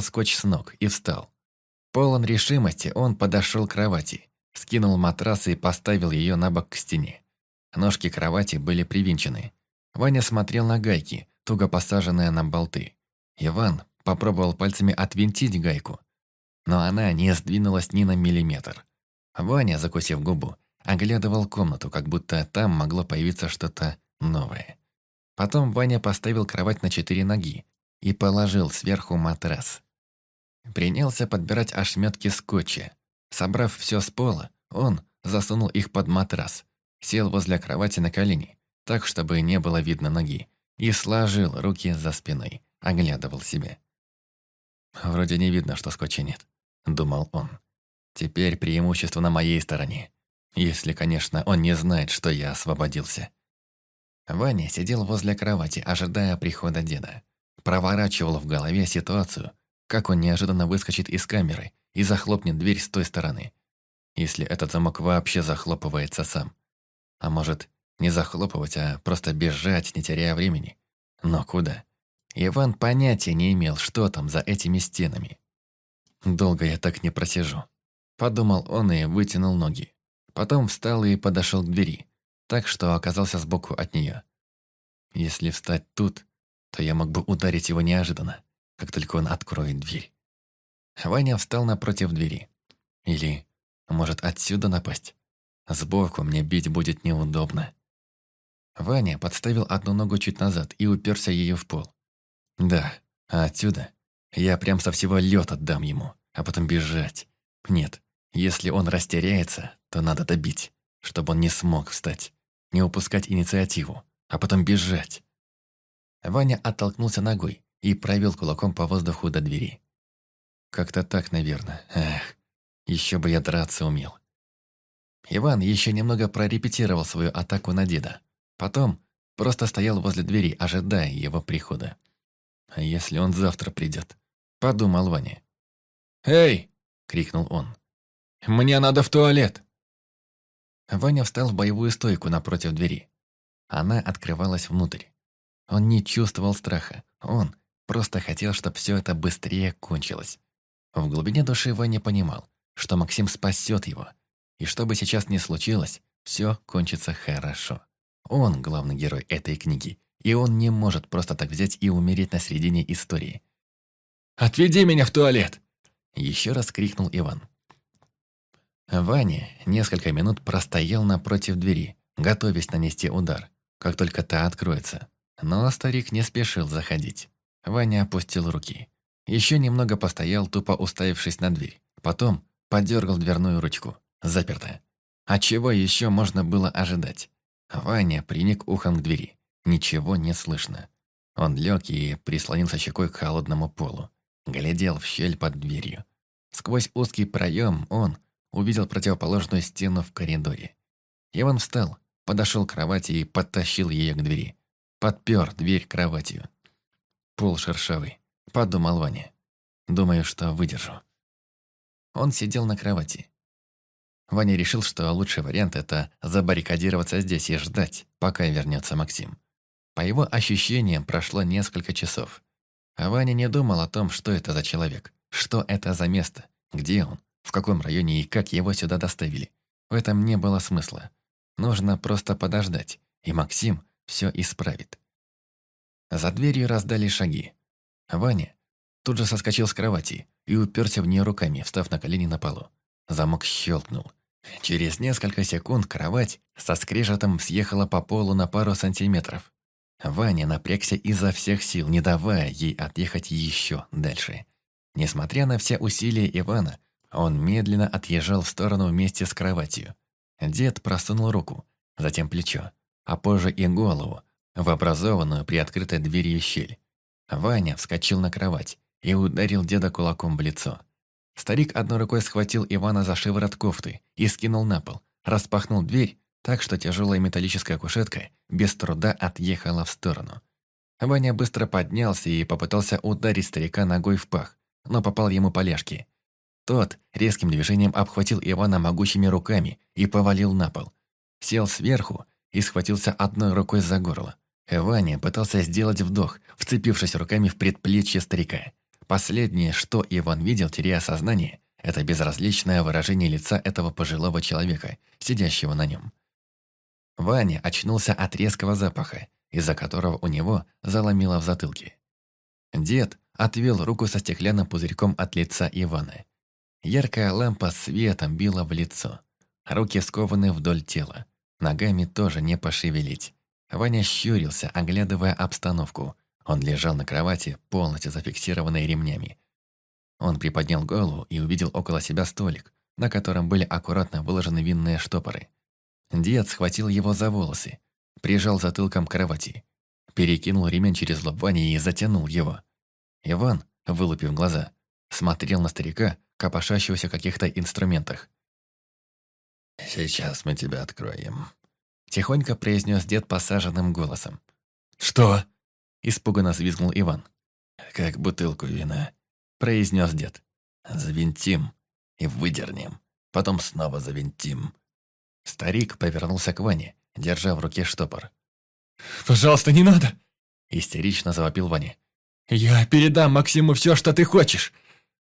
скотч с ног и встал. Полон решимости, он подошел к кровати, скинул матрас и поставил ее на бок к стене. Ножки кровати были привинчены. Ваня смотрел на гайки, туго посаженные на болты. Иван попробовал пальцами отвинтить гайку, но она не сдвинулась ни на миллиметр. Ваня, закусив губу, оглядывал комнату, как будто там могло появиться что-то новое. Потом Ваня поставил кровать на четыре ноги и положил сверху матрас. Принялся подбирать ошметки скотча. Собрав все с пола, он засунул их под матрас, сел возле кровати на колени, так, чтобы не было видно ноги, и сложил руки за спиной, оглядывал себя. «Вроде не видно, что скотча нет», — думал он. «Теперь преимущество на моей стороне. Если, конечно, он не знает, что я освободился». Ваня сидел возле кровати, ожидая прихода деда. Проворачивал в голове ситуацию, как он неожиданно выскочит из камеры и захлопнет дверь с той стороны. Если этот замок вообще захлопывается сам. А может, не захлопывать, а просто бежать, не теряя времени. Но куда? Иван понятия не имел, что там за этими стенами. «Долго я так не просижу», – подумал он и вытянул ноги. Потом встал и подошел к двери, так что оказался сбоку от нее. Если встать тут, то я мог бы ударить его неожиданно, как только он откроет дверь. Ваня встал напротив двери. Или, может, отсюда напасть? Сбоку мне бить будет неудобно. Ваня подставил одну ногу чуть назад и уперся ее в пол. Да, а отсюда я прям со всего лёд отдам ему, а потом бежать. Нет, если он растеряется, то надо добить, чтобы он не смог встать, не упускать инициативу, а потом бежать. Ваня оттолкнулся ногой и провел кулаком по воздуху до двери. Как-то так, наверное. Эх, еще бы я драться умел. Иван еще немного прорепетировал свою атаку на деда. Потом просто стоял возле двери, ожидая его прихода. «А если он завтра придет?» – подумал Ваня. «Эй!» – крикнул он. «Мне надо в туалет!» Ваня встал в боевую стойку напротив двери. Она открывалась внутрь. Он не чувствовал страха. Он просто хотел, чтобы все это быстрее кончилось. В глубине души Ваня понимал, что Максим спасет его. И что бы сейчас ни случилось, все кончится хорошо. Он главный герой этой книги, и он не может просто так взять и умереть на середине истории. «Отведи меня в туалет!» Еще раз крикнул Иван. Ваня несколько минут простоял напротив двери, готовясь нанести удар, как только та откроется. Но старик не спешил заходить. Ваня опустил руки. Еще немного постоял, тупо уставившись на дверь. Потом подергал дверную ручку. Заперто. А чего еще можно было ожидать? Ваня приник ухом к двери. Ничего не слышно. Он лег и прислонился щекой к холодному полу. Глядел в щель под дверью. Сквозь узкий проем он увидел противоположную стену в коридоре. Иван встал, подошел к кровати и подтащил ее к двери. Подпер дверь кроватью. Пол шершавый, подумал Ваня. Думаю, что выдержу. Он сидел на кровати. Ваня решил, что лучший вариант – это забаррикадироваться здесь и ждать, пока вернется Максим. По его ощущениям, прошло несколько часов. А Ваня не думал о том, что это за человек, что это за место, где он, в каком районе и как его сюда доставили. В этом не было смысла. Нужно просто подождать, и Максим все исправит. За дверью раздали шаги. Ваня тут же соскочил с кровати и уперся в нее руками, встав на колени на полу. Замок щелкнул. Через несколько секунд кровать со скрежетом съехала по полу на пару сантиметров. Ваня напрягся изо всех сил, не давая ей отъехать еще дальше. Несмотря на все усилия Ивана, он медленно отъезжал в сторону вместе с кроватью. Дед просунул руку, затем плечо, а позже и голову, в образованную при открытой дверью щель. Ваня вскочил на кровать и ударил деда кулаком в лицо. Старик одной рукой схватил Ивана за шиворот кофты и скинул на пол, распахнул дверь так, что тяжелая металлическая кушетка без труда отъехала в сторону. Ваня быстро поднялся и попытался ударить старика ногой в пах, но попал ему по ляжке. Тот резким движением обхватил Ивана могучими руками и повалил на пол. Сел сверху и схватился одной рукой за горло. Ваня пытался сделать вдох, вцепившись руками в предплечье старика. Последнее, что Иван видел, теряя сознание, это безразличное выражение лица этого пожилого человека, сидящего на нем. Ваня очнулся от резкого запаха, из-за которого у него заломило в затылке. Дед отвел руку со стеклянным пузырьком от лица Ивана. Яркая лампа светом била в лицо. Руки скованы вдоль тела. Ногами тоже не пошевелить. Ваня щурился, оглядывая обстановку. Он лежал на кровати, полностью зафиксированный ремнями. Он приподнял голову и увидел около себя столик, на котором были аккуратно выложены винные штопоры. Дед схватил его за волосы, прижал затылком к кровати, перекинул ремень через лоб Вани и затянул его. Иван, вылупив глаза, смотрел на старика, копошащегося в каких-то инструментах. «Сейчас мы тебя откроем», — тихонько произнес дед посаженным голосом. «Что?» — испуганно взвизгнул Иван. «Как бутылку вина», — произнес дед. «Завинтим и выдернем, потом снова завинтим». Старик повернулся к Ване, держа в руке штопор. «Пожалуйста, не надо!» Истерично завопил Ваня. «Я передам Максиму все, что ты хочешь.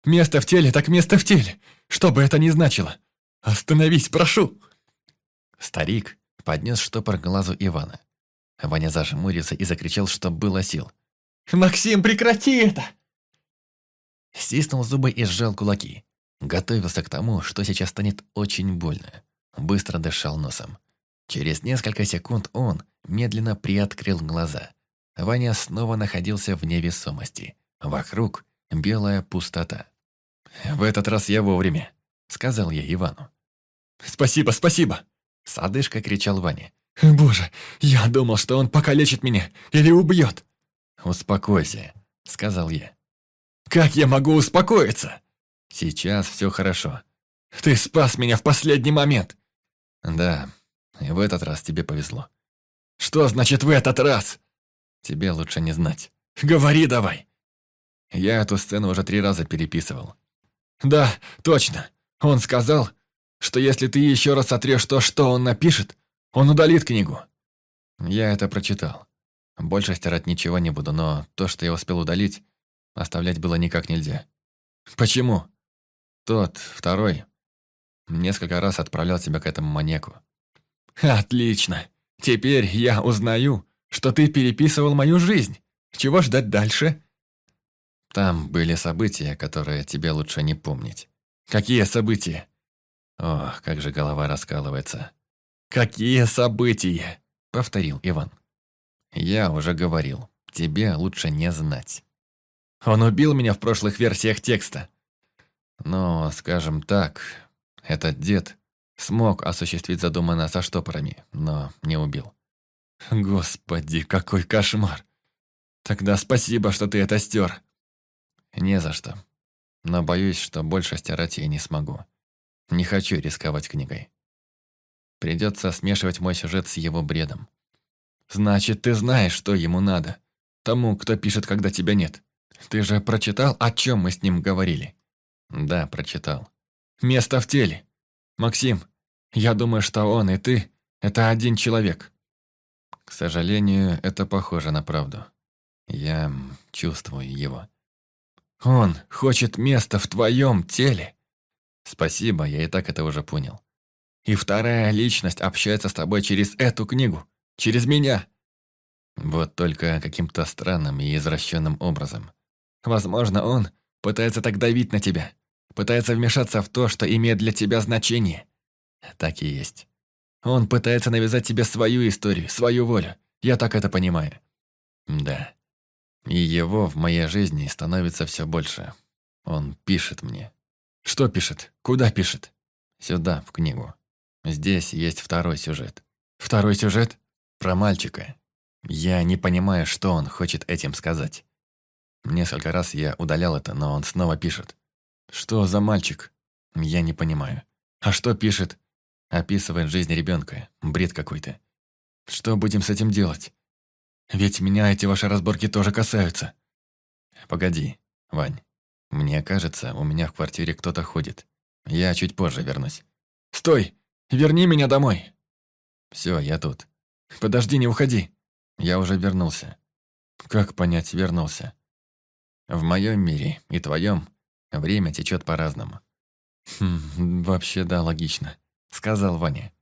Место в теле, так место в теле, что бы это ни значило. Остановись, прошу!» Старик поднес штопор к глазу Ивана. Ваня зажмурился и закричал, что было сил. «Максим, прекрати это!» Стиснул зубы и сжал кулаки. Готовился к тому, что сейчас станет очень больно. Быстро дышал носом. Через несколько секунд он медленно приоткрыл глаза. Ваня снова находился в невесомости. Вокруг белая пустота. «В этот раз я вовремя», — сказал я Ивану. «Спасибо, спасибо!» — с одышкой кричал Ваня. «Боже, я думал, что он покалечит меня или убьет!» «Успокойся», — сказал я. «Как я могу успокоиться?» «Сейчас все хорошо». «Ты спас меня в последний момент!» «Да, и в этот раз тебе повезло». «Что значит «в этот раз»?» «Тебе лучше не знать». «Говори давай!» Я эту сцену уже три раза переписывал. «Да, точно. Он сказал, что если ты еще раз сотрешь то, что он напишет, он удалит книгу». Я это прочитал. Больше стирать ничего не буду, но то, что я успел удалить, оставлять было никак нельзя. «Почему?» Тот, второй, несколько раз отправлял тебя к этому маньяку. «Отлично. Теперь я узнаю, что ты переписывал мою жизнь. Чего ждать дальше?» Там были события, которые тебе лучше не помнить. Какие события? Ох, как же голова раскалывается. Какие события? Повторил Иван. Я уже говорил, тебе лучше не знать. Он убил меня в прошлых версиях текста. Но, скажем так, этот дед смог осуществить задуманное со штопорами, но не убил. Господи, какой кошмар. Тогда спасибо, что ты это стер. Не за что. Но боюсь, что больше стирать я не смогу. Не хочу рисковать книгой. Придется смешивать мой сюжет с его бредом. Значит, ты знаешь, что ему надо. Тому, кто пишет, когда тебя нет. Ты же прочитал, о чем мы с ним говорили? Да, прочитал. Место в теле. Максим, я думаю, что он и ты – это один человек. К сожалению, это похоже на правду. Я чувствую его. Он хочет места в твоем теле. Спасибо, я и так это уже понял. И вторая личность общается с тобой через эту книгу, через меня. Вот только каким-то странным и извращенным образом. Возможно, он пытается так давить на тебя, пытается вмешаться в то, что имеет для тебя значение. Так и есть. Он пытается навязать тебе свою историю, свою волю. Я так это понимаю. Да. И его в моей жизни становится все больше. Он пишет мне. Что пишет? Куда пишет? Сюда, в книгу. Здесь есть второй сюжет. Второй сюжет? Про мальчика. Я не понимаю, что он хочет этим сказать. Несколько раз я удалял это, но он снова пишет. Что за мальчик? Я не понимаю. А что пишет? Описывает жизнь ребенка. Бред какой-то. Что будем с этим делать? Ведь меня эти ваши разборки тоже касаются. Погоди, Вань. Мне кажется, у меня в квартире кто-то ходит. Я чуть позже вернусь. Стой! Верни меня домой! Все, я тут. Подожди, не уходи. Я уже вернулся. Как понять, вернулся? В моем мире и твоем время течет по-разному. Хм, вообще да, логично, сказал Ваня.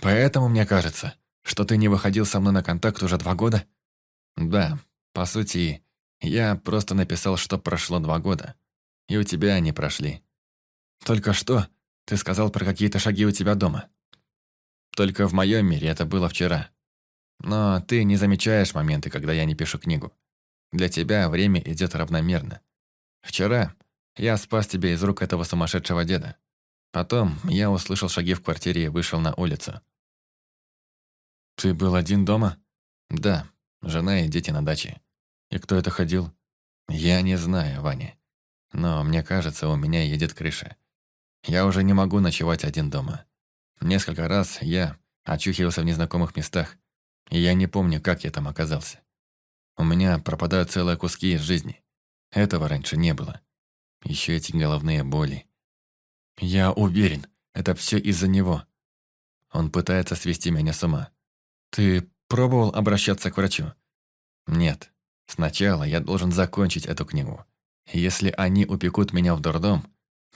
Поэтому мне кажется, что ты не выходил со мной на контакт уже два года? Да, по сути, я просто написал, что прошло два года. И у тебя они прошли. Только что ты сказал про какие-то шаги у тебя дома. Только в моем мире это было вчера. Но ты не замечаешь моменты, когда я не пишу книгу. Для тебя время идет равномерно. Вчера я спас тебя из рук этого сумасшедшего деда. Потом я услышал шаги в квартире и вышел на улицу. Ты был один дома? Да, жена и дети на даче. И кто это ходил? Я не знаю, Ваня. Но мне кажется, у меня едет крыша. Я уже не могу ночевать один дома. Несколько раз я очухивался в незнакомых местах, и я не помню, как я там оказался. У меня пропадают целые куски из жизни. Этого раньше не было. Еще эти головные боли. Я уверен, это все из-за него. Он пытается свести меня с ума. Ты пробовал обращаться к врачу? Нет. Сначала я должен закончить эту книгу. Если они упекут меня в дурдом,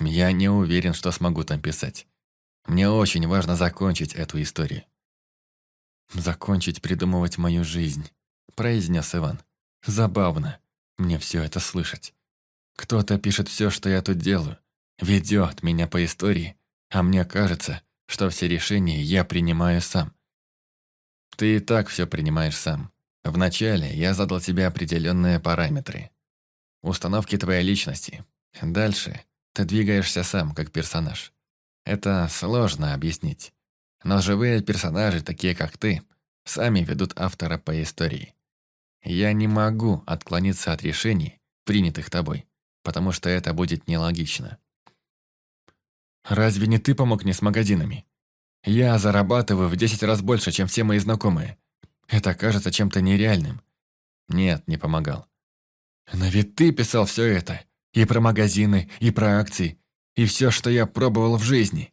я не уверен, что смогу там писать. Мне очень важно закончить эту историю. «Закончить придумывать мою жизнь», – произнес Иван. «Забавно мне все это слышать. Кто-то пишет все, что я тут делаю, ведет меня по истории, а мне кажется, что все решения я принимаю сам. Ты и так все принимаешь сам. Вначале я задал тебе определенные параметры. Установки твоей личности. Дальше ты двигаешься сам, как персонаж. Это сложно объяснить. Но живые персонажи, такие как ты, сами ведут автора по истории. Я не могу отклониться от решений, принятых тобой, потому что это будет нелогично. Разве не ты помог мне с магазинами? Я зарабатываю в 10 раз больше, чем все мои знакомые. Это кажется чем-то нереальным. Нет, не помогал. Но ведь ты писал все это. И про магазины, и про акции, и все, что я пробовал в жизни.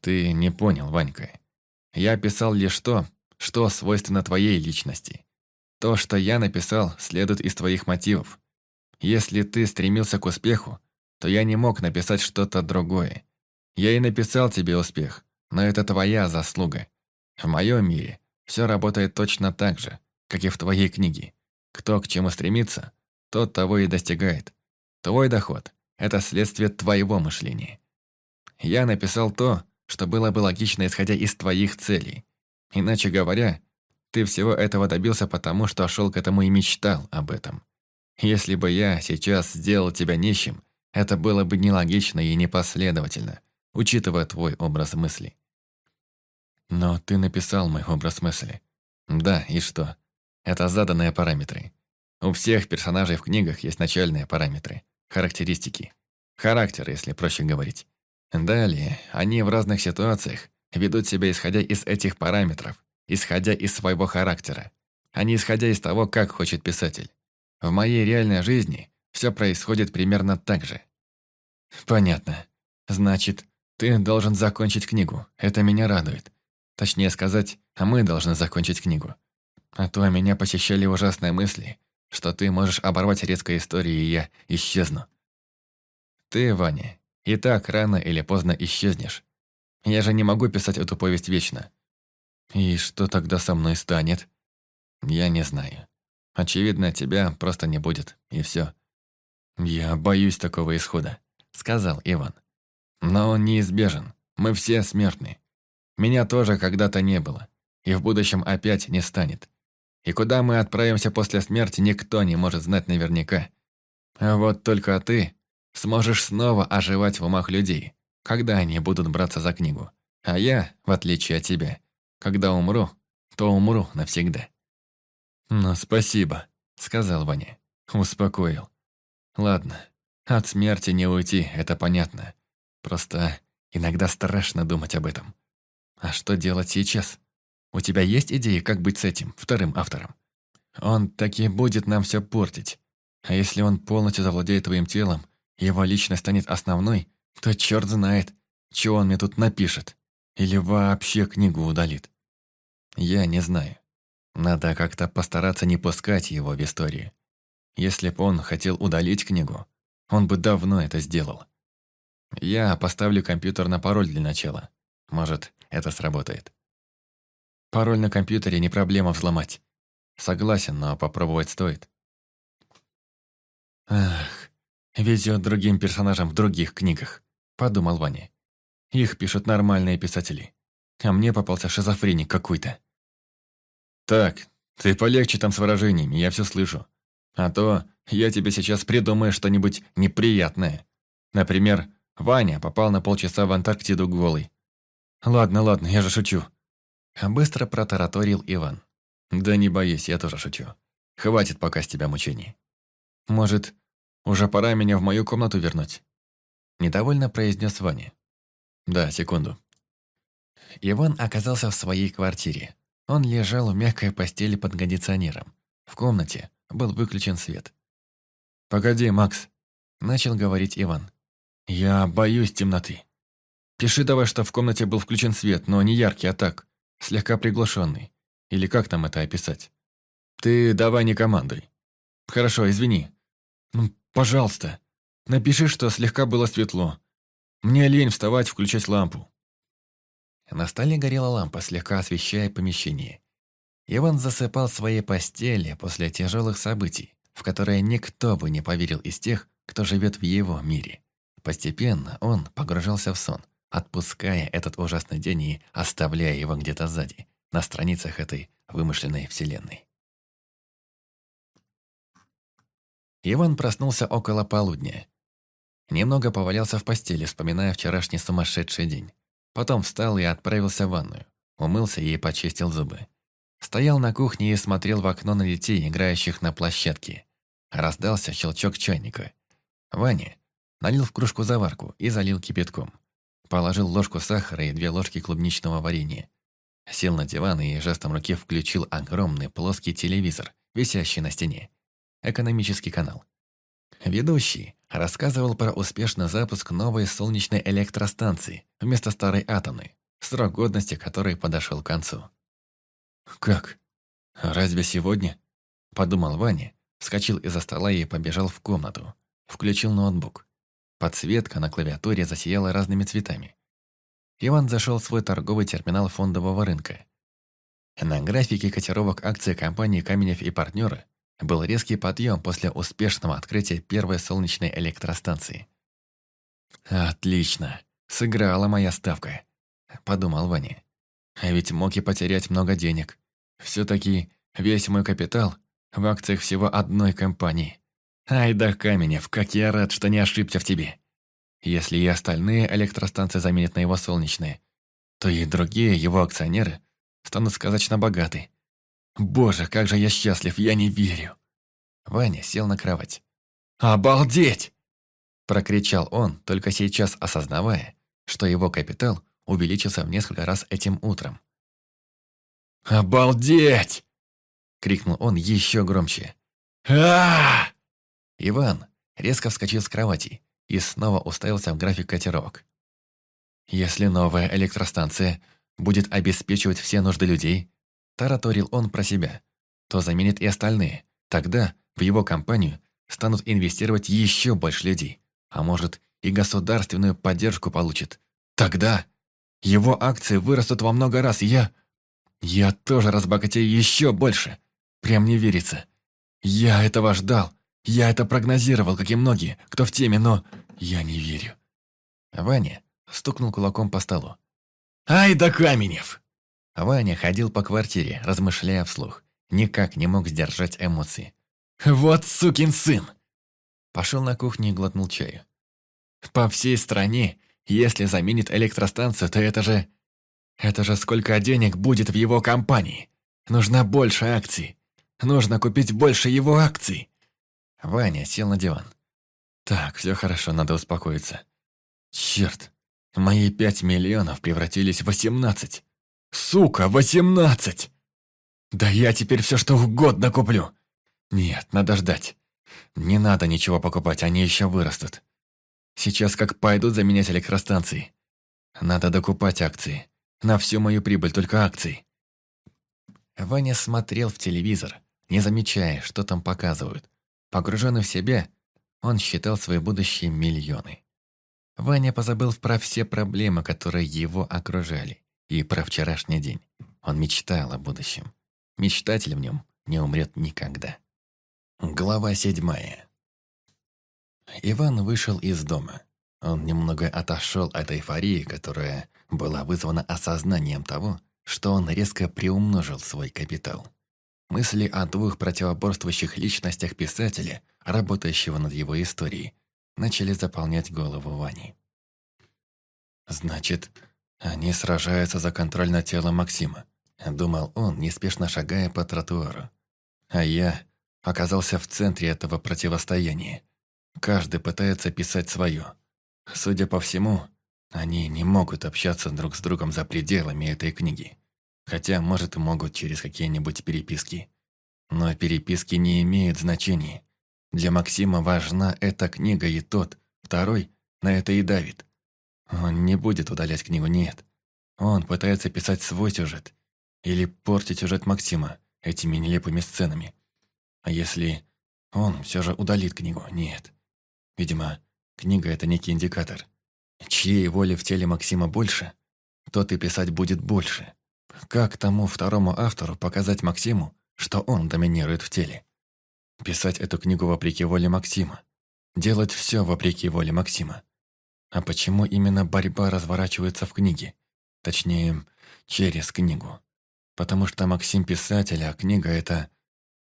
Ты не понял, Ванька. Я писал лишь то, что свойственно твоей личности. То, что я написал, следует из твоих мотивов. Если ты стремился к успеху, то я не мог написать что-то другое. Я и написал тебе успех, но это твоя заслуга. В моем мире все работает точно так же, как и в твоей книге. Кто к чему стремится, тот того и достигает. Твой доход – это следствие твоего мышления. Я написал то, что было бы логично, исходя из твоих целей. Иначе говоря, ты всего этого добился потому, что шел к этому и мечтал об этом. Если бы я сейчас сделал тебя нищим, это было бы нелогично и непоследовательно, учитывая твой образ мысли. Но ты написал мой образ мысли. Да, и что? Это заданные параметры. У всех персонажей в книгах есть начальные параметры, характеристики. Характер, если проще говорить. Далее, они в разных ситуациях ведут себя исходя из этих параметров, исходя из своего характера, а не исходя из того, как хочет писатель. В моей реальной жизни все происходит примерно так же. Понятно. Значит, ты должен закончить книгу. Это меня радует. Точнее сказать, мы должны закончить книгу. А то меня посещали ужасные мысли, что ты можешь оборвать резко историю, и я исчезну. Ты, Ваня, и так рано или поздно исчезнешь. Я же не могу писать эту повесть вечно. И что тогда со мной станет? Я не знаю. Очевидно, тебя просто не будет, и все. Я боюсь такого исхода, сказал Иван. Но он неизбежен. Мы все смертны. Меня тоже когда-то не было. И в будущем опять не станет. И куда мы отправимся после смерти, никто не может знать наверняка. А вот только ты сможешь снова оживать в умах людей, когда они будут браться за книгу. А я, в отличие от тебя, когда умру, то умру навсегда. «Ну, спасибо», — сказал Ваня. Успокоил. «Ладно, от смерти не уйти, это понятно. Просто иногда страшно думать об этом. А что делать сейчас? У тебя есть идеи, как быть с этим, вторым автором? Он таки будет нам все портить. А если он полностью завладеет твоим телом, его личность станет основной, то черт знает, что он мне тут напишет. Или вообще книгу удалит. Я не знаю. Надо как-то постараться не пускать его в историю. Если бы он хотел удалить книгу, он бы давно это сделал. Я поставлю компьютер на пароль для начала. Может, это сработает. Пароль на компьютере не проблема взломать. Согласен, но попробовать стоит. Ах, везет другим персонажам в других книгах, подумал Ваня. Их пишут нормальные писатели. А мне попался шизофреник какой-то. Так, ты полегче там с выражениями, я все слышу. А то я тебе сейчас придумаю что-нибудь неприятное. Например, Ваня попал на полчаса в Антарктиду голый. Ладно, ладно, я же шучу. Быстро протараторил Иван. Да не боись, я тоже шучу. Хватит пока с тебя мучений. Может, уже пора меня в мою комнату вернуть? Недовольно произнес Ваня. Да, секунду. Иван оказался в своей квартире. Он лежал в мягкой постели под кондиционером. В комнате был выключен свет. «Погоди, Макс», – начал говорить Иван. «Я боюсь темноты. Пиши давай, что в комнате был включен свет, но не яркий, а так, слегка приглушенный. Или как там это описать? Ты давай не командуй. Хорошо, извини. Ну, пожалуйста, напиши, что слегка было светло. Мне лень вставать, включать лампу». На столе горела лампа, слегка освещая помещение. Иван засыпал в своей постели после тяжелых событий, в которые никто бы не поверил из тех, кто живет в его мире. Постепенно он погружался в сон, отпуская этот ужасный день и оставляя его где-то сзади, на страницах этой вымышленной вселенной. Иван проснулся около полудня. Немного повалялся в постели, вспоминая вчерашний сумасшедший день. Потом встал и отправился в ванную. Умылся и почистил зубы. Стоял на кухне и смотрел в окно на детей, играющих на площадке. Раздался щелчок чайника. Ваня налил в кружку заварку и залил кипятком. Положил ложку сахара и две ложки клубничного варенья. Сел на диван и жестом руки включил огромный плоский телевизор, висящий на стене. Экономический канал. Ведущий рассказывал про успешный запуск новой солнечной электростанции вместо старой атомной, срок годности которой подошел к концу. «Как? Разве сегодня?» – подумал Ваня, вскочил из-за стола и побежал в комнату. Включил ноутбук. Подсветка на клавиатуре засияла разными цветами. Иван зашел в свой торговый терминал фондового рынка. На графике котировок акций компании «Каменев и партнеры» был резкий подъем после успешного открытия первой солнечной электростанции. «Отлично! Сыграла моя ставка», – подумал Ваня. А ведь мог и потерять много денег. Все-таки весь мой капитал в акциях всего одной компании. Ай да, Каменев, как я рад, что не ошибся в тебе. Если и остальные электростанции заменят на его солнечные, то и другие его акционеры станут сказочно богаты. Боже, как же я счастлив, я не верю. Ваня сел на кровать. «Обалдеть!» Прокричал он, только сейчас осознавая, что его капитал увеличился в несколько раз этим утром. «Обалдеть!» — крикнул он еще громче. а Иван резко вскочил с кровати и снова уставился в график котировок. «Если новая электростанция будет обеспечивать все нужды людей», тараторил он про себя, то заменит и остальные. Тогда в его компанию станут инвестировать еще больше людей, а может и государственную поддержку получит. Тогда его акции вырастут во много раз, и я... Я тоже разбогатею еще больше. Прям не верится. Я этого ждал. Я это прогнозировал, как и многие, кто в теме, но я не верю. Ваня стукнул кулаком по столу. «Ай да Каменев!» Ваня ходил по квартире, размышляя вслух. Никак не мог сдержать эмоции. «Вот сукин сын!» Пошел на кухню и глотнул чаю. «По всей стране если заменит электростанцию, то это же... Это же сколько денег будет в его компании. Нужно больше акций. Нужно купить больше его акций. Ваня сел на диван. Так, все хорошо, надо успокоиться. Черт, мои пять миллионов превратились в восемнадцать. Сука, восемнадцать! Да я теперь все что угодно куплю. Нет, надо ждать. Не надо ничего покупать, они еще вырастут. Сейчас как пойдут заменять электростанции. Надо докупать акции. На всю мою прибыль только акции. Ваня смотрел в телевизор, не замечая, что там показывают. Погруженный в себя, он считал свои будущие миллионы. Ваня позабыл про все проблемы, которые его окружали, и про вчерашний день. Он мечтал о будущем. Мечтатель в нем не умрет никогда. Глава седьмая. Иван вышел из дома. Он немного отошел от эйфории, которая была вызвана осознанием того, что он резко приумножил свой капитал. Мысли о двух противоборствующих личностях писателя, работающего над его историей, начали заполнять голову Вани. «Значит, они сражаются за контроль над телом Максима», думал он, неспешно шагая по тротуару. А я оказался в центре этого противостояния. Каждый пытается писать свое. Судя по всему, они не могут общаться друг с другом за пределами этой книги. Хотя, может, и могут через какие-нибудь переписки. Но переписки не имеют значения. Для Максима важна эта книга и тот, второй, на это и давит. Он не будет удалять книгу, нет. Он пытается писать свой сюжет. Или портить сюжет Максима этими нелепыми сценами. А если он все же удалит книгу? Нет. Видимо, книга – это некий индикатор. Чьей воли в теле Максима больше, тот и писать будет больше. Как тому второму автору показать Максиму, что он доминирует в теле? Писать эту книгу вопреки воле Максима. Делать все вопреки воле Максима. А почему именно борьба разворачивается в книге? Точнее, через книгу. Потому что Максим писатель, а книга – это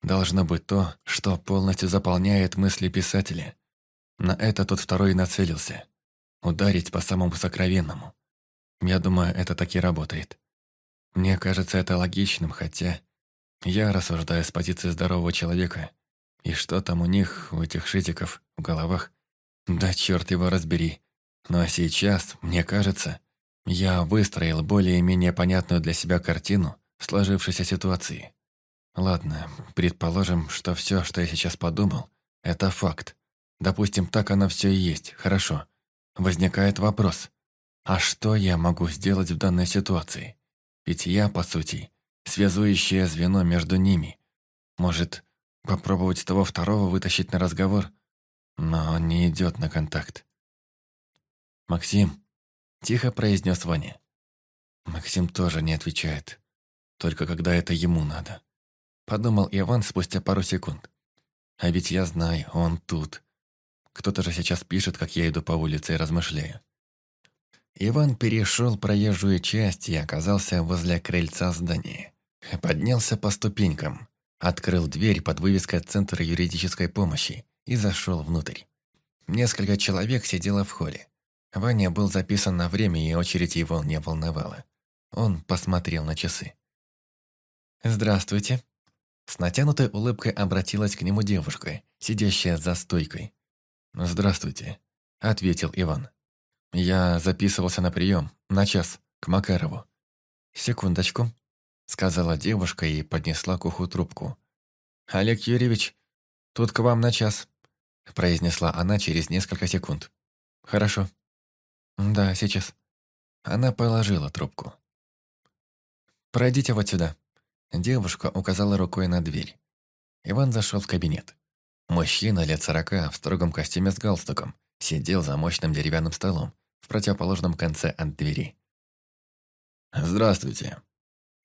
должно быть то, что полностью заполняет мысли писателя. На это тот второй нацелился. Ударить по самому сокровенному. Я думаю, это так и работает. Мне кажется это логичным, хотя я рассуждаю с позиции здорового человека. И что там у них, у этих шитиков, в головах? Да черт его разбери. Но сейчас, мне кажется, я выстроил более-менее понятную для себя картину сложившейся ситуации. Ладно, предположим, что все, что я сейчас подумал, это факт. Допустим, так оно все и есть, хорошо. Возникает вопрос, а что я могу сделать в данной ситуации? Ведь я, по сути, связующее звено между ними. Может, попробовать того второго вытащить на разговор? Но он не идет на контакт. «Максим», – тихо произнес Ваня. Максим тоже не отвечает. Только когда это ему надо. Подумал Иван спустя пару секунд. А ведь я знаю, он тут. Кто-то же сейчас пишет, как я иду по улице и размышляю. Иван перешел проезжую часть и оказался возле крыльца здания. Поднялся по ступенькам, открыл дверь под вывеской «Центр юридической помощи» и зашел внутрь. Несколько человек сидело в холле. Ваня был записан на время, и очередь его не волновала. Он посмотрел на часы. «Здравствуйте». С натянутой улыбкой обратилась к нему девушка, сидящая за стойкой. «Здравствуйте», — ответил Иван. «Я записывался на прием, на час, к Макарову». «Секундочку», — сказала девушка и поднесла к уху трубку. «Олег Юрьевич, тут к вам на час», — произнесла она через несколько секунд. «Хорошо». «Да, сейчас». Она положила трубку. «Пройдите вот сюда», Девушка указала рукой на дверь. Иван зашел в кабинет. Мужчина лет сорока в строгом костюме с галстуком сидел за мощным деревянным столом в противоположном конце от двери. «Здравствуйте».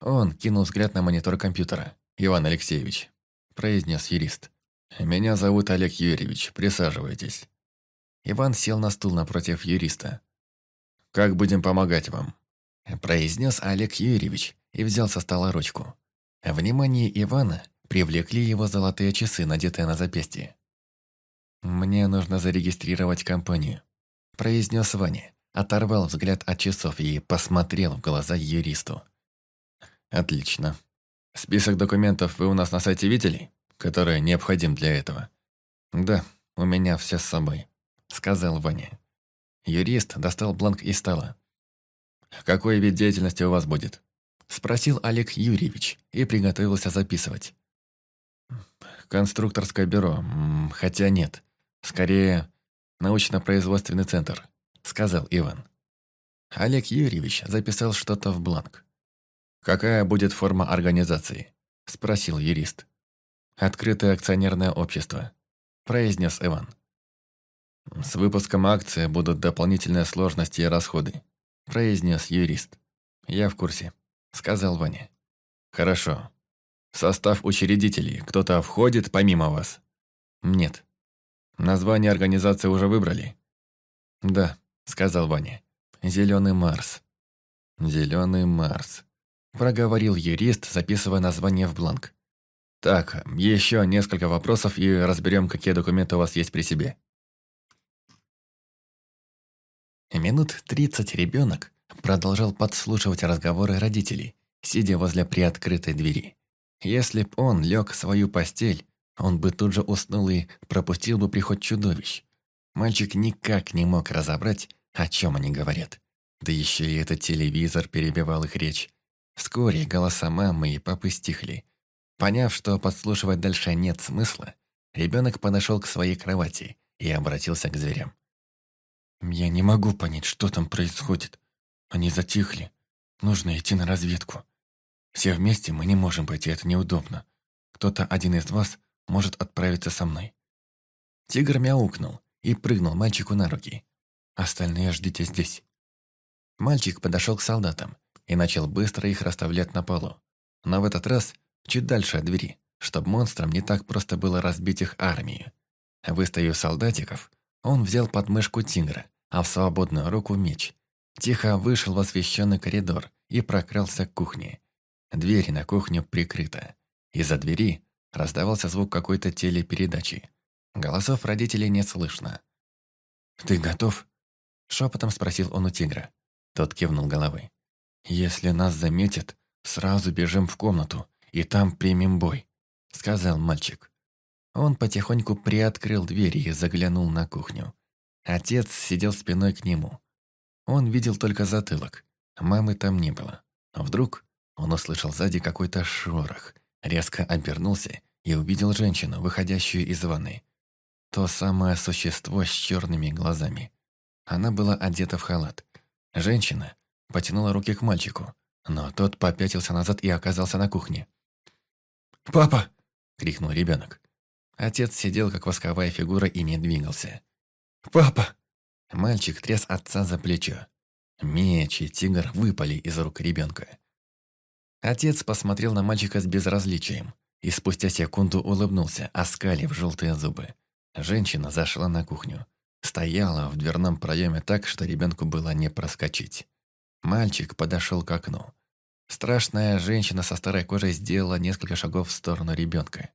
Он кинул взгляд на монитор компьютера. «Иван Алексеевич», – произнес юрист. «Меня зовут Олег Юрьевич. Присаживайтесь». Иван сел на стул напротив юриста. «Как будем помогать вам?» – произнес Олег Юрьевич и взял со стола ручку. Внимание Ивана привлекли его золотые часы, надетые на запястье. «Мне нужно зарегистрировать компанию», – произнес Ваня, оторвал взгляд от часов и посмотрел в глаза юристу. «Отлично. Список документов вы у нас на сайте видели, который необходим для этого?» «Да, у меня все с собой», – сказал Ваня. Юрист достал бланк из стола. «Какой вид деятельности у вас будет?» Спросил Олег Юрьевич и приготовился записывать. «Конструкторское бюро. Хотя нет. Скорее, научно-производственный центр», — сказал Иван. Олег Юрьевич записал что-то в бланк. «Какая будет форма организации?» — спросил юрист. «Открытое акционерное общество». – произнес Иван. «С выпуском акции будут дополнительные сложности и расходы», – произнес юрист. «Я в курсе», – сказал Ваня. «Хорошо. В состав учредителей кто-то входит помимо вас?» «Нет». «Название организации уже выбрали?» «Да», – сказал Ваня. «Зеленый Марс». «Зеленый Марс», – проговорил юрист, записывая название в бланк. «Так, еще несколько вопросов и разберем, какие документы у вас есть при себе». Минут тридцать ребенок продолжал подслушивать разговоры родителей, сидя возле приоткрытой двери. Если б он лег в свою постель, он бы тут же уснул и пропустил бы приход чудовищ. Мальчик никак не мог разобрать, о чем они говорят. Да еще и этот телевизор перебивал их речь. Вскоре голоса мамы и папы стихли. Поняв, что подслушивать дальше нет смысла, ребенок подошел к своей кровати и обратился к зверям. «Я не могу понять, что там происходит. Они затихли. Нужно идти на разведку. Все вместе мы не можем пойти, это неудобно. Кто-то один из вас может отправиться со мной». Тигр мяукнул и прыгнул мальчику на руки. «Остальные ждите здесь». Мальчик подошел к солдатам и начал быстро их расставлять на полу. Но в этот раз чуть дальше от двери, чтобы монстрам не так просто было разбить их армию. Выставив солдатиков, он взял подмышку тигра, а в свободную руку меч. Тихо вышел в освещенный коридор и прокрался к кухне. Дверь на кухню прикрыта. Из-за двери раздавался звук какой-то телепередачи. Голосов родителей не слышно. «Ты готов?» – шепотом спросил он у тигра. Тот кивнул головой. «Если нас заметят, сразу бежим в комнату, и там примем бой», — сказал мальчик. Он потихоньку приоткрыл дверь и заглянул на кухню. Отец сидел спиной к нему. Он видел только затылок. Мамы там не было. Вдруг он услышал сзади какой-то шорох, резко обернулся и увидел женщину, выходящую из ванны. То самое существо с черными глазами. Она была одета в халат, Женщина потянула руки к мальчику, но тот попятился назад и оказался на кухне. «Папа!» – крикнул ребенок. Отец сидел, как восковая фигура, и не двигался. «Папа!» Мальчик тряс отца за плечо. Меч и тигр выпали из рук ребенка. Отец посмотрел на мальчика с безразличием и спустя секунду улыбнулся, оскалив желтые зубы. Женщина зашла на кухню. Стояла в дверном проеме так, что ребенку было не проскочить. Мальчик подошел к окну. Страшная женщина со старой кожей сделала несколько шагов в сторону ребенка.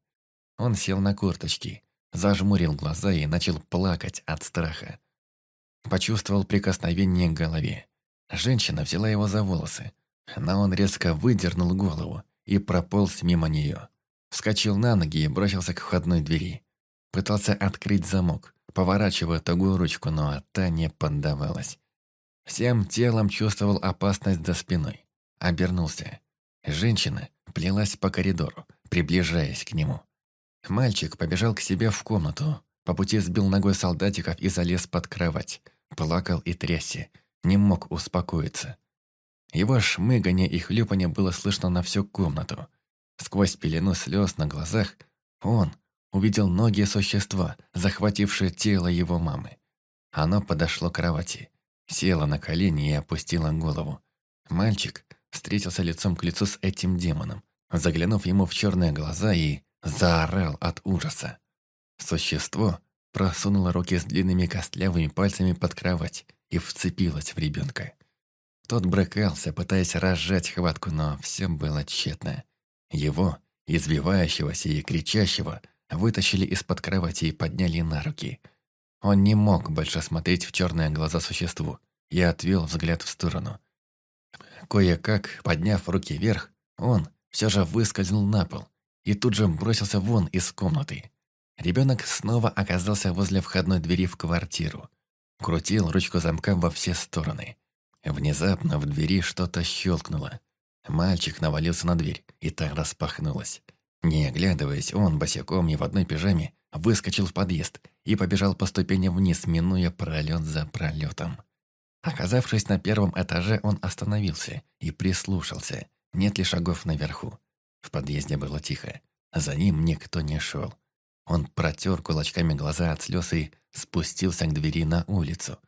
Он сел на курточки, зажмурил глаза и начал плакать от страха. Почувствовал прикосновение к голове. Женщина взяла его за волосы, но он резко выдернул голову и прополз мимо нее. Вскочил на ноги и бросился к входной двери. Пытался открыть замок, поворачивая тугую ручку, но та не поддавалась. Всем телом чувствовал опасность за спиной. Обернулся. Женщина плелась по коридору, приближаясь к нему. Мальчик побежал к себе в комнату, по пути сбил ногой солдатиков и залез под кровать. Плакал и трясся, не мог успокоиться. Его шмыгание и хлюпанье было слышно на всю комнату. Сквозь пелену слез на глазах он увидел ноги существа, захватившее тело его мамы. Оно подошло к кровати, село на колени и опустило голову. Мальчик встретился лицом к лицу с этим демоном, заглянув ему в черные глаза и заорал от ужаса. Существо просунуло руки с длинными костлявыми пальцами под кровать и вцепилось в ребенка. Тот брыкался, пытаясь разжать хватку, но все было тщетно. Его, избивающегося и кричащего, вытащили из-под кровати и подняли на руки. Он не мог больше смотреть в черные глаза существу и отвел взгляд в сторону. Кое-как, подняв руки вверх, он все же выскользнул на пол и тут же бросился вон из комнаты. Ребенок снова оказался возле входной двери в квартиру. Крутил ручку замка во все стороны. Внезапно в двери что-то щелкнуло. Мальчик навалился на дверь, и та распахнулась. Не оглядываясь, он босиком и в одной пижаме выскочил в подъезд и побежал по ступеням вниз, минуя пролет за пролетом. Оказавшись на первом этаже, он остановился и прислушался, нет ли шагов наверху. В подъезде было тихо. За ним никто не шел. Он протер кулачками глаза от слез и спустился к двери на улицу.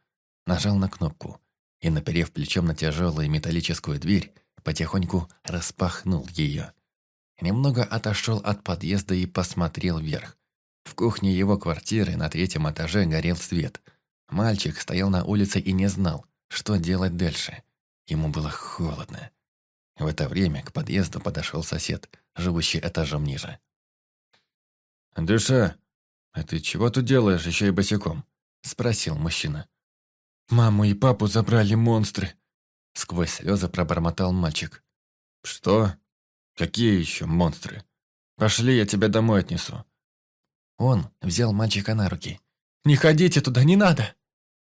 Нажал на кнопку и, наперев плечом на тяжелую металлическую дверь, потихоньку распахнул ее. Немного отошел от подъезда и посмотрел вверх. В кухне его квартиры на третьем этаже горел свет. Мальчик стоял на улице и не знал, что делать дальше. Ему было холодно. В это время к подъезду подошел сосед, живущий этажом ниже. «Дыша, а ты чего тут делаешь, еще и босиком?» – спросил мужчина. «Маму и папу забрали монстры!» Сквозь слезы пробормотал мальчик. «Что? Какие еще монстры? Пошли, я тебя домой отнесу». Он взял мальчика на руки. «Не ходите туда, не надо!»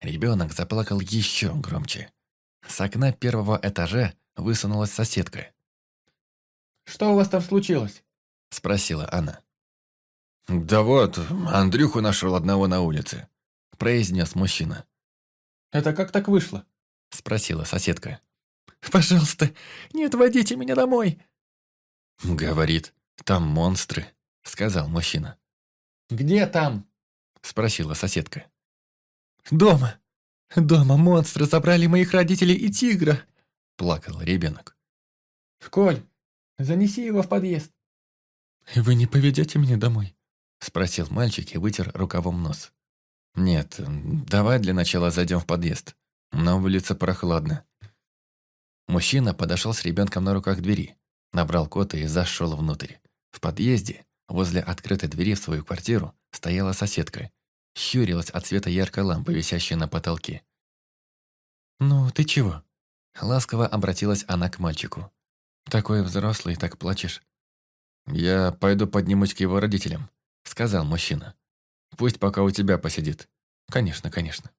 Ребенок заплакал еще громче. С окна первого этажа высунулась соседка. «Что у вас там случилось?» Спросила она. «Да вот, Андрюху нашел одного на улице», произнес мужчина. «Это как так вышло?» Спросила соседка. «Пожалуйста, не отводите меня домой!» Говорит, там монстры, сказал мужчина. «Где там?» Спросила соседка. «Дома. Дома монстры забрали моих родителей и тигра!» Плакал ребенок. «Коль, занеси его в подъезд». «Вы не поведете меня домой?» Спросил мальчик и вытер рукавом нос. «Нет, давай для начала зайдем в подъезд. На улице прохладно». Мужчина подошел с ребенком на руках к двери, набрал код и зашел внутрь. В подъезде, возле открытой двери в свою квартиру, стояла соседка. Щурилась от света яркой лампы, висящей на потолке. «Ну, ты чего?» Ласково обратилась она к мальчику. «Такой взрослый, так плачешь». «Я пойду поднимусь к его родителям», — сказал мужчина. «Пусть пока у тебя посидит». «Конечно, конечно».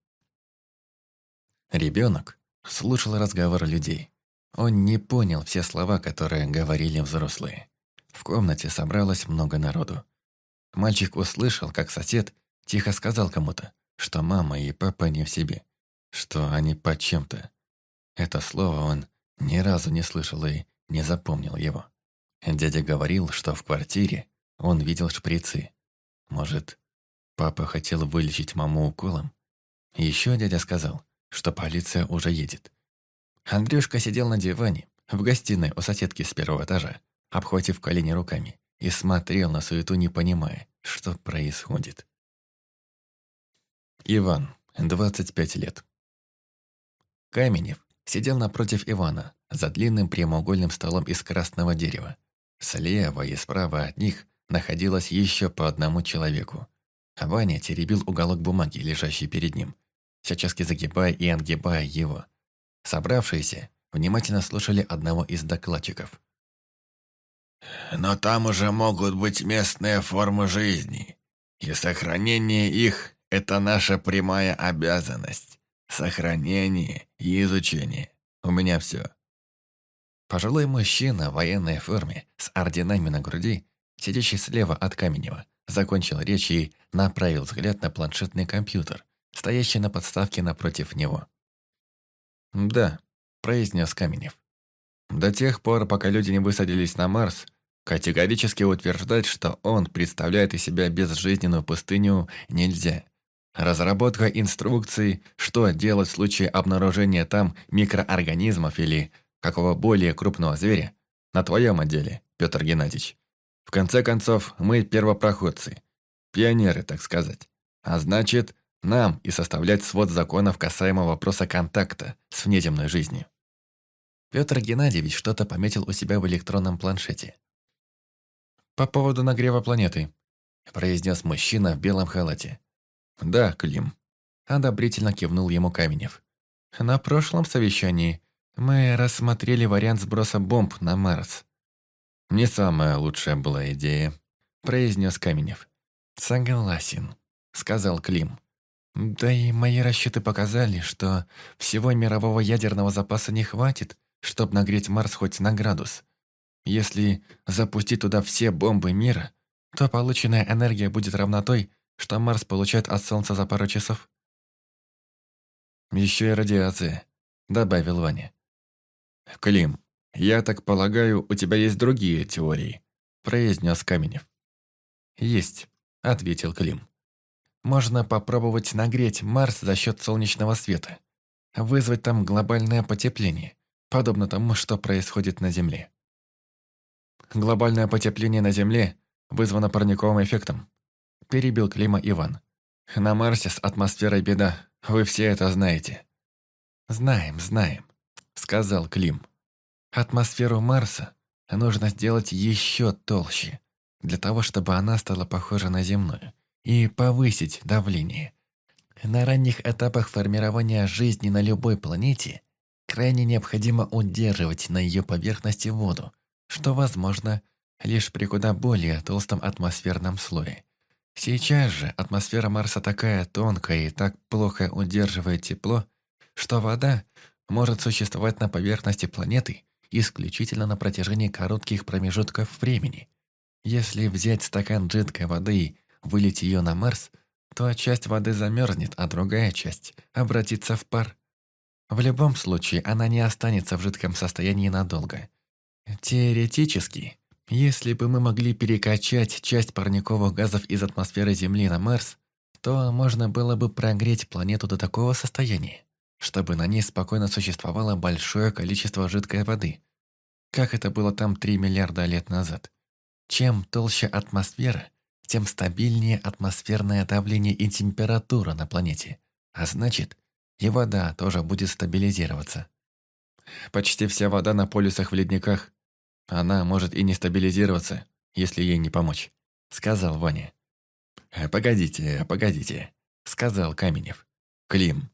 Ребенок слушал разговор людей. Он не понял все слова, которые говорили взрослые. В комнате собралось много народу. Мальчик услышал, как сосед тихо сказал кому-то, что мама и папа не в себе, что они под чем-то. Это слово он ни разу не слышал и не запомнил его. Дядя говорил, что в квартире он видел шприцы. Может, папа хотел вылечить маму уколом? Еще дядя сказал, что полиция уже едет. Андрюшка сидел на диване, в гостиной у соседки с первого этажа, обхватив колени руками, и смотрел на суету, не понимая, что происходит. Иван, 25 лет. Каменев сидел напротив Ивана, за длинным прямоугольным столом из красного дерева. Слева и справа от них находилось еще по одному человеку. Ваня теребил уголок бумаги, лежащий перед ним, всячески загибая и отгибая его. Собравшиеся внимательно слушали одного из докладчиков. «Но там уже могут быть местные формы жизни, и сохранение их – это наша прямая обязанность. Сохранение и изучение. У меня все». Пожилой мужчина в военной форме с орденами на груди, сидящий слева от Каменева, закончил речь и направил взгляд на планшетный компьютер, стоящий на подставке напротив него. «Да», – произнес Каменев. «До тех пор, пока люди не высадились на Марс, категорически утверждать, что он представляет из себя безжизненную пустыню, нельзя. Разработка инструкций, что делать в случае обнаружения там микроорганизмов или какого более крупного зверя, на твоем отделе, Петр Геннадьевич. В конце концов, мы первопроходцы, пионеры, так сказать. А значит, нам и составлять свод законов касаемо вопроса контакта с внеземной жизнью. Петр Геннадьевич что-то пометил у себя в электронном планшете. «По поводу нагрева планеты», – произнес мужчина в белом халате. «Да, Клим», – одобрительно кивнул ему Каменев. «На прошлом совещании мы рассмотрели вариант сброса бомб на Марс». «Не самая лучшая была идея», – произнес Каменев. «Согласен», – сказал Клим. Да и мои расчеты показали, что всего мирового ядерного запаса не хватит, чтобы нагреть Марс хоть на градус. Если запустить туда все бомбы мира, то полученная энергия будет равна той, что Марс получает от Солнца за пару часов. «Еще и радиация», — добавил Ваня. «Клим, я так полагаю, у тебя есть другие теории», — произнес Каменев. «Есть», – ответил Клим. «Можно попробовать нагреть Марс за счет солнечного света, вызвать там глобальное потепление, подобно тому, что происходит на Земле». «Глобальное потепление на Земле вызвано парниковым эффектом», – перебил Клима Иван. «На Марсе с атмосферой беда, вы все это знаете». «Знаем, знаем», – сказал Клим. «Атмосферу Марса нужно сделать еще толще, для того, чтобы она стала похожа на земную, и повысить давление. На ранних этапах формирования жизни на любой планете крайне необходимо удерживать на ее поверхности воду, что возможно лишь при куда более толстом атмосферном слое. Сейчас же атмосфера Марса такая тонкая и так плохо удерживает тепло, что вода может существовать на поверхности планеты исключительно на протяжении коротких промежутков времени. Если взять стакан жидкой воды и вылить ее на Марс, то часть воды замерзнет, а другая часть обратится в пар. В любом случае, она не останется в жидком состоянии надолго. Теоретически, если бы мы могли перекачать часть парниковых газов из атмосферы Земли на Марс, то можно было бы прогреть планету до такого состояния, чтобы на ней спокойно существовало большое количество жидкой воды, как это было там 3 миллиарда лет назад. Чем толще атмосфера, тем стабильнее атмосферное давление и температура на планете, а значит, и вода тоже будет стабилизироваться. Почти вся вода на полюсах в ледниках, она может и не стабилизироваться, если ей не помочь, сказал Ваня. «Погодите, погодите», — сказал Каменев. «Клим,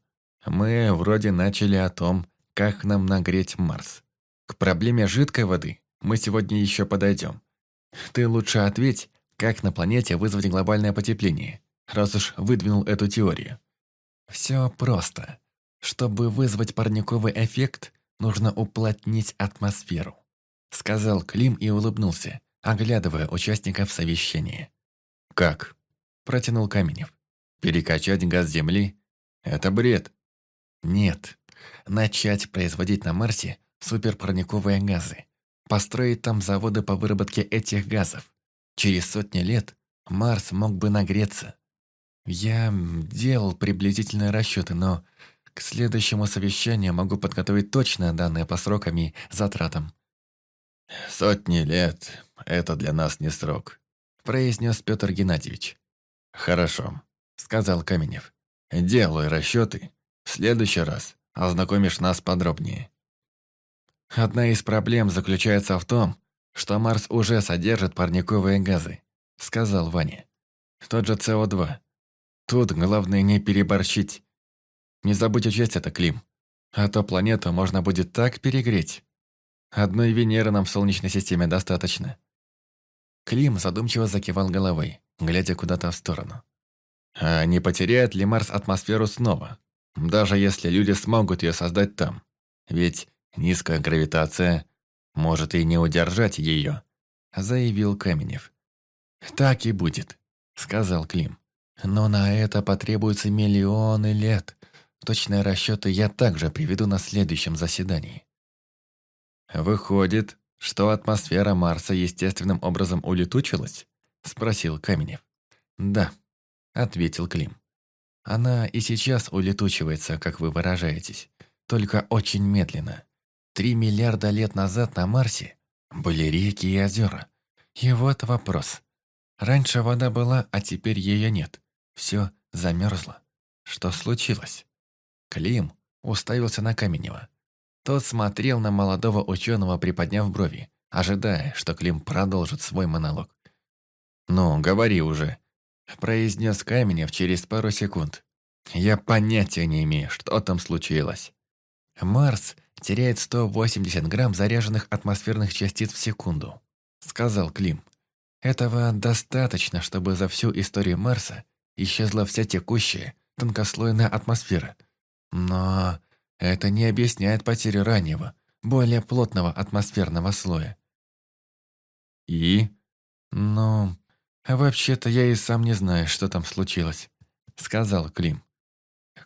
мы вроде начали о том, как нам нагреть Марс. К проблеме жидкой воды мы сегодня еще подойдем. Ты лучше ответь, как на планете вызвать глобальное потепление, раз уж выдвинул эту теорию. Все просто. Чтобы вызвать парниковый эффект, нужно уплотнить атмосферу. Сказал Клим и улыбнулся, оглядывая участников совещания. «Как?» – протянул Каменев. «Перекачать газ Земли? Это бред». «Нет. Начать производить на Марсе суперпрониковые газы. Построить там заводы по выработке этих газов. Через сотни лет Марс мог бы нагреться. Я делал приблизительные расчеты, но к следующему совещанию могу подготовить точные данные по срокам и затратам. «Сотни лет – это для нас не срок», – произнес Петр Геннадьевич. «Хорошо», – сказал Каменев. «Делай расчеты. В следующий раз ознакомишь нас подробнее». Одна из проблем заключается в том, что Марс уже содержит парниковые газы, сказал Ваня. Тот же СО2. Тут главное не переборщить. Не забудь учесть это, Клим. А то планету можно будет так перегреть. Одной Венеры нам в Солнечной системе достаточно. Клим задумчиво закивал головой, глядя куда-то в сторону. А не потеряет ли Марс атмосферу снова? Даже если люди смогут ее создать там. Ведь Низкая гравитация может и не удержать ее, заявил Каменев. Так и будет, сказал Клим. Но на это потребуется миллионы лет. Точные расчеты я также приведу на следующем заседании. Выходит, что атмосфера Марса естественным образом улетучилась? Спросил Каменев. Да, ответил Клим. Она и сейчас улетучивается, как вы выражаетесь, только очень медленно. Три миллиарда лет назад на Марсе были реки и озера. И вот вопрос. Раньше вода была, а теперь ее нет. Все замерзло. Что случилось? Клим уставился на Каменева. Тот смотрел на молодого ученого, приподняв брови, ожидая, что Клим продолжит свой монолог. «Ну, говори уже», – произнес Каменев через пару секунд. «Я понятия не имею, что там случилось». Марс – теряет 180 грамм заряженных атмосферных частиц в секунду», — сказал Клим. «Этого достаточно, чтобы за всю историю Марса исчезла вся текущая, тонкослойная атмосфера. Но это не объясняет потерю раннего, более плотного атмосферного слоя». «И?» «Ну, вообще-то я и сам не знаю, что там случилось», — сказал Клим.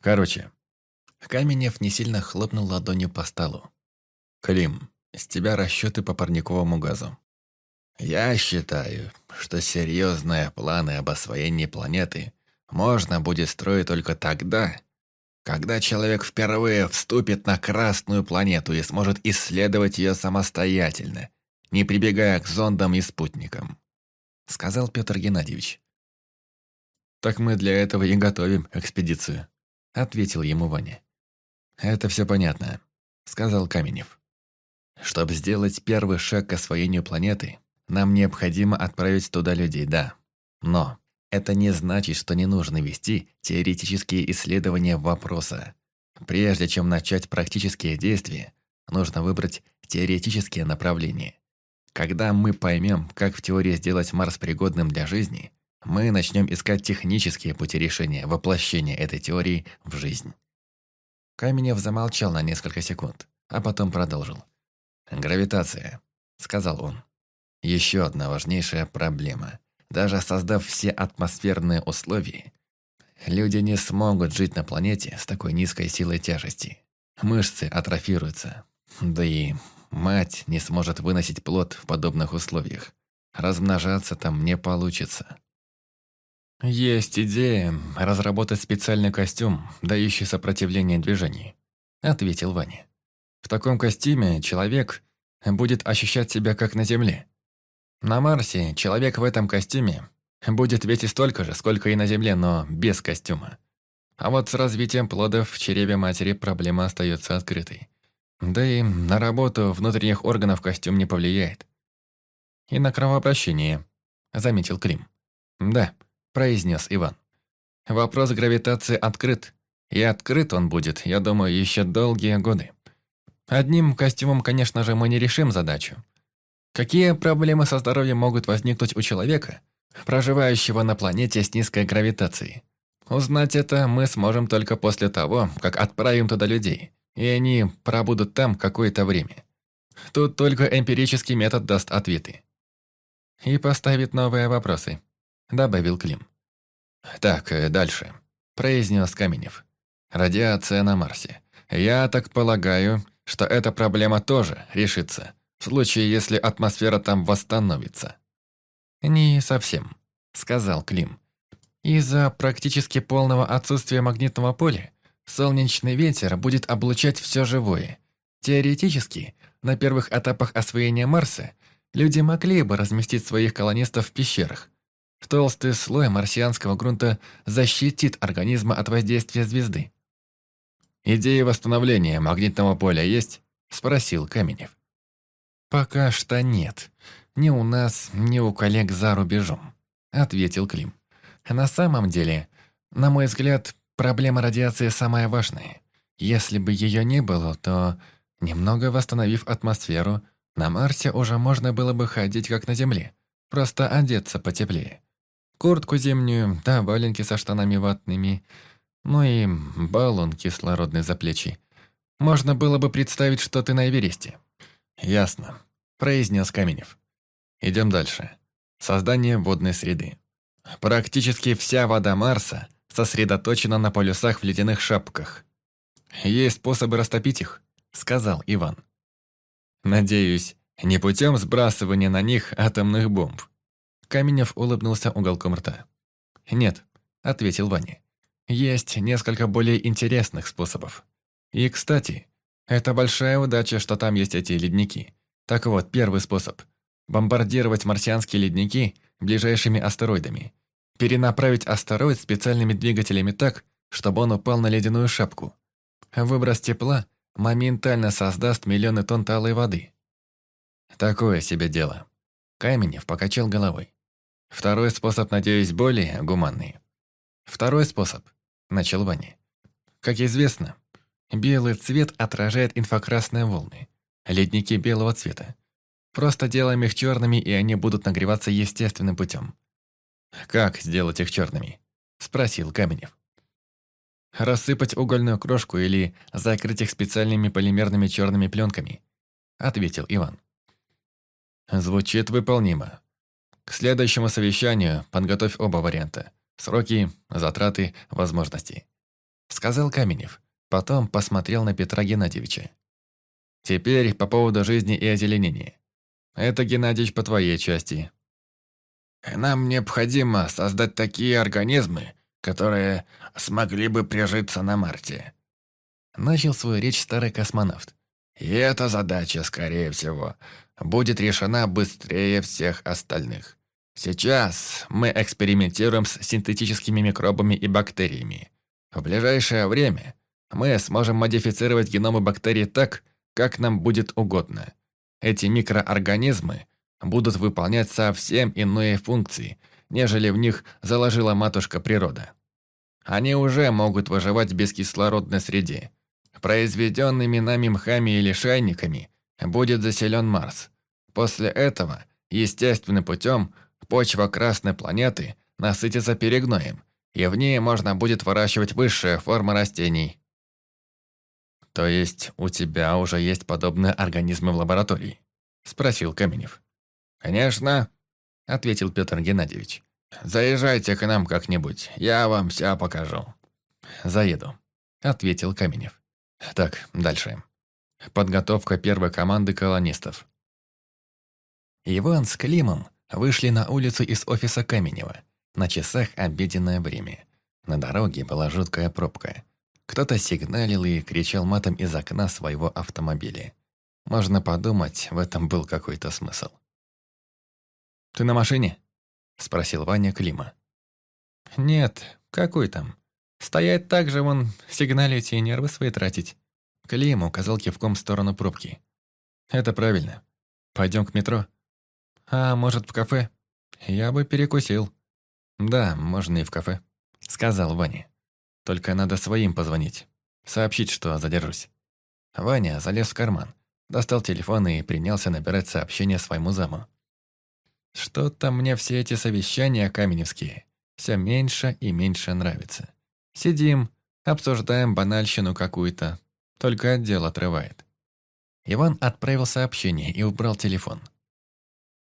«Короче, Каменев не сильно хлопнул ладонью по столу. «Клим, с тебя расчеты по парниковому газу. Я считаю, что серьезные планы об освоении планеты можно будет строить только тогда, когда человек впервые вступит на Красную планету и сможет исследовать ее самостоятельно, не прибегая к зондам и спутникам», — сказал Петр Геннадьевич. «Так мы для этого и готовим экспедицию», — ответил ему Ваня. «Это все понятно», — сказал Каменев. «Чтобы сделать первый шаг к освоению планеты, нам необходимо отправить туда людей, да. Но это не значит, что не нужно вести теоретические исследования вопроса. Прежде чем начать практические действия, нужно выбрать теоретические направления. Когда мы поймем, как в теории сделать Марс пригодным для жизни, мы начнем искать технические пути решения воплощения этой теории в жизнь. Каменев замолчал на несколько секунд, а потом продолжил. «Гравитация», — сказал он. «Еще одна важнейшая проблема. Даже создав все атмосферные условия, люди не смогут жить на планете с такой низкой силой тяжести. Мышцы атрофируются, да и мать не сможет выносить плод в подобных условиях. Размножаться там не получится. «Есть идея разработать специальный костюм, дающий сопротивление движений», — ответил Ваня. «В таком костюме человек будет ощущать себя как на Земле. На Марсе человек в этом костюме будет весить столько же, сколько и на Земле, но без костюма. А вот с развитием плодов в чреве матери проблема остается открытой. Да и на работу внутренних органов костюм не повлияет. И на кровообращение, заметил Клим. Да, произнес Иван. Вопрос гравитации открыт. И открыт он будет, я думаю, еще долгие годы. Одним костюмом, конечно же, мы не решим задачу. Какие проблемы со здоровьем могут возникнуть у человека, проживающего на планете с низкой гравитацией? Узнать это мы сможем только после того, как отправим туда людей, и они пробудут там какое-то время. Тут только эмпирический метод даст ответы. И поставит новые вопросы добавил Клим. «Так, э, дальше», – произнес Каменев. «Радиация на Марсе. Я так полагаю, что эта проблема тоже решится, в случае, если атмосфера там восстановится». «Не совсем», – сказал Клим. «Из-за практически полного отсутствия магнитного поля солнечный ветер будет облучать все живое. Теоретически, на первых этапах освоения Марса люди могли бы разместить своих колонистов в пещерах, Толстый слой марсианского грунта защитит организма от воздействия звезды. «Идея восстановления магнитного поля есть?» – спросил Каменев. «Пока что нет. Ни у нас, ни у коллег за рубежом», – ответил Клим. «На самом деле, на мой взгляд, проблема радиации самая важная. Если бы ее не было, то, немного восстановив атмосферу, на Марсе уже можно было бы ходить как на Земле, просто одеться потеплее. Куртку зимнюю, да, валенки со штанами ватными, ну и баллон кислородный за плечи. Можно было бы представить, что ты на Эвересте. Ясно, произнес Каменев. Идем дальше. Создание водной среды. Практически вся вода Марса сосредоточена на полюсах в ледяных шапках. Есть способы растопить их, сказал Иван. Надеюсь, не путем сбрасывания на них атомных бомб. Каменев улыбнулся уголком рта. «Нет», — ответил Ваня. «Есть несколько более интересных способов. И, кстати, это большая удача, что там есть эти ледники. Так вот, первый способ – бомбардировать марсианские ледники ближайшими астероидами. Перенаправить астероид специальными двигателями так, чтобы он упал на ледяную шапку. Выброс тепла моментально создаст миллионы тонн талой воды. Такое себе дело. Каменев покачал головой. Второй способ, надеюсь, более гуманный. Второй способ, начал Ваня. Как известно, белый цвет отражает инфракрасные волны, ледники белого цвета. Просто делаем их черными, и они будут нагреваться естественным путем. «Как сделать их черными?» – спросил Каменев. «Рассыпать угольную крошку или закрыть их специальными полимерными черными пленками», – ответил Иван. «Звучит выполнимо», к следующему совещанию подготовь оба варианта. Сроки, затраты, возможности. Сказал Каменев. Потом посмотрел на Петра Геннадьевича. Теперь по поводу жизни и озеленения. Это, Геннадьевич, по твоей части. Нам необходимо создать такие организмы, которые смогли бы прижиться на Марте. Начал свою речь старый космонавт. И эта задача, скорее всего, будет решена быстрее всех остальных. Сейчас мы экспериментируем с синтетическими микробами и бактериями. В ближайшее время мы сможем модифицировать геномы бактерий так, как нам будет угодно. Эти микроорганизмы будут выполнять совсем иные функции, нежели в них заложила матушка природа. Они уже могут выживать в бескислородной среде. Произведенными нами мхами или шайниками будет заселен Марс. После этого, естественным путем, почва Красной планеты насытится перегноем, и в ней можно будет выращивать высшие формы растений. «То есть у тебя уже есть подобные организмы в лаборатории?» – спросил Каменев. «Конечно», – ответил Петр Геннадьевич. «Заезжайте к нам как-нибудь, я вам все покажу». «Заеду», – ответил Каменев. «Так, дальше. Подготовка первой команды колонистов». Иван с Климом вышли на улицу из офиса Каменева. На часах обеденное время. На дороге была жуткая пробка. Кто-то сигналил и кричал матом из окна своего автомобиля. Можно подумать, в этом был какой-то смысл. «Ты на машине?» – спросил Ваня Клима. «Нет, какой там? Стоять так же, вон, сигналить и нервы свои тратить». Клим указал кивком в сторону пробки. «Это правильно. Пойдем к метро». «А может, в кафе?» «Я бы перекусил». «Да, можно и в кафе», — сказал Ваня. «Только надо своим позвонить. Сообщить, что задержусь». Ваня залез в карман, достал телефон и принялся набирать сообщение своему заму. «Что-то мне все эти совещания каменевские все меньше и меньше нравятся. Сидим, обсуждаем банальщину какую-то, только отдел отрывает». Иван отправил сообщение и убрал телефон.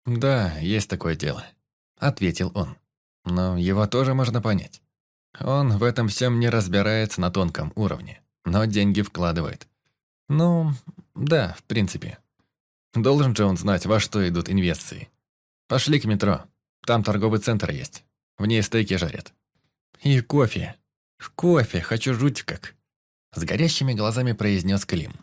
«Да, есть такое дело», — ответил он. «Но его тоже можно понять. Он в этом всем не разбирается на тонком уровне, но деньги вкладывает. Ну, да, в принципе. Должен же он знать, во что идут инвестиции. Пошли к метро. Там торговый центр есть. В ней стейки жарят. И кофе. Кофе, хочу жуть как. С горящими глазами произнес Клим.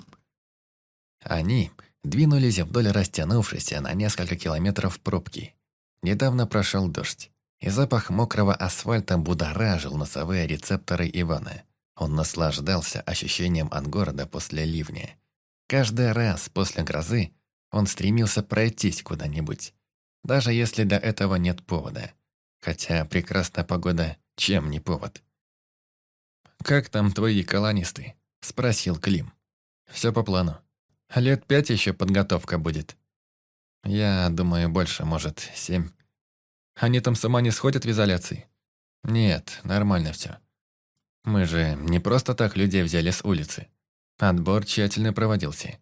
Они двинулись вдоль растянувшейся на несколько километров пробки. Недавно прошел дождь, и запах мокрого асфальта будоражил носовые рецепторы Ивана. Он наслаждался ощущением от города после ливня. Каждый раз после грозы он стремился пройтись куда-нибудь, даже если до этого нет повода. Хотя прекрасная погода чем не повод. «Как там твои колонисты?» – спросил Клим. «Все по плану. Лет пять еще подготовка будет. Я думаю, больше, может, семь. Они там сама не сходят в изоляции? Нет, нормально все. Мы же не просто так людей взяли с улицы. Отбор тщательно проводился.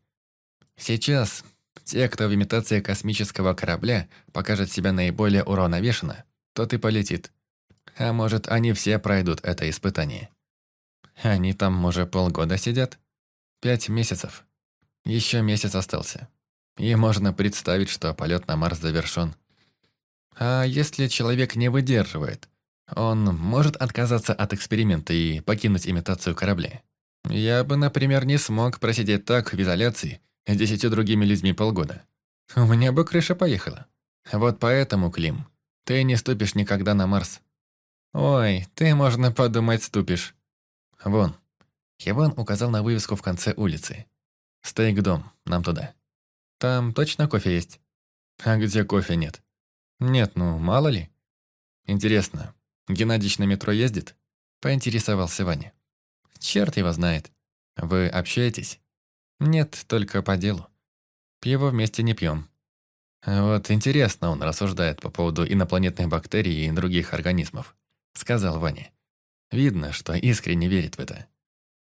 Сейчас те, кто в имитации космического корабля покажет себя наиболее уравновешенно, тот и полетит. А может, они все пройдут это испытание. Они там уже полгода сидят? Пять месяцев. Еще месяц остался. И можно представить, что полет на Марс завершен. А если человек не выдерживает, он может отказаться от эксперимента и покинуть имитацию корабля? Я бы, например, не смог просидеть так в изоляции десятью другими людьми полгода. У меня бы крыша поехала. Вот поэтому, Клим, ты не ступишь никогда на Марс. Ой, ты, можно подумать, ступишь. Вон. Хиван указал на вывеску в конце улицы. Стейк-дом, нам туда. Там точно кофе есть? А где кофе нет? Нет, ну, мало ли. Интересно, Геннадьевич на метро ездит? Поинтересовался Ваня. Черт его знает. Вы общаетесь? Нет, только по делу. Пиво вместе не пьем. Вот интересно он рассуждает по поводу инопланетных бактерий и других организмов, сказал Ваня. Видно, что искренне верит в это.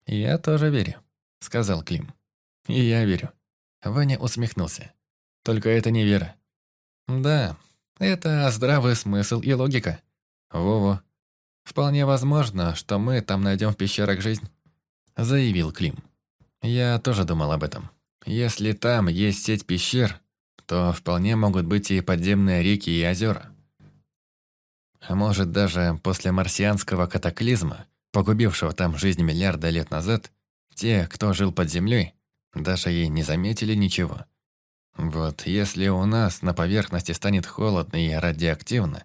Я тоже верю, сказал Клим. И я верю. Ваня усмехнулся. Только это не вера. Да, это здравый смысл и логика. Во-во. Вполне возможно, что мы там найдем в пещерах жизнь. Заявил Клим. Я тоже думал об этом. Если там есть сеть пещер, то вполне могут быть и подземные реки и озера. А может, даже после марсианского катаклизма, погубившего там жизнь миллиарда лет назад, те, кто жил под землей, даже и не заметили ничего. Вот если у нас на поверхности станет холодно и радиоактивно,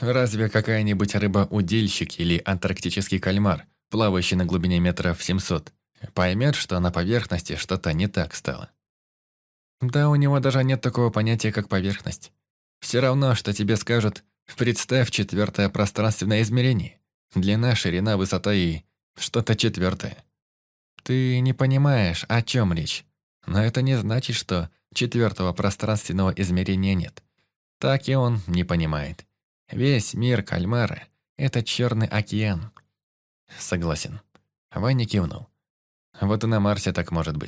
разве какая-нибудь рыба-удильщик или антарктический кальмар, плавающий на глубине метров 700, поймет, что на поверхности что-то не так стало? Да, у него даже нет такого понятия, как поверхность. Все равно, что тебе скажут Представь четвертое пространственное измерение. Длина, ширина, высота и что-то четвертое. Ты не понимаешь, о чем речь. Но это не значит, что четвертого пространственного измерения нет. Так и он не понимает. Весь мир кальмара — это черный океан. Согласен. Ваня кивнул. Вот и на Марсе так может быть.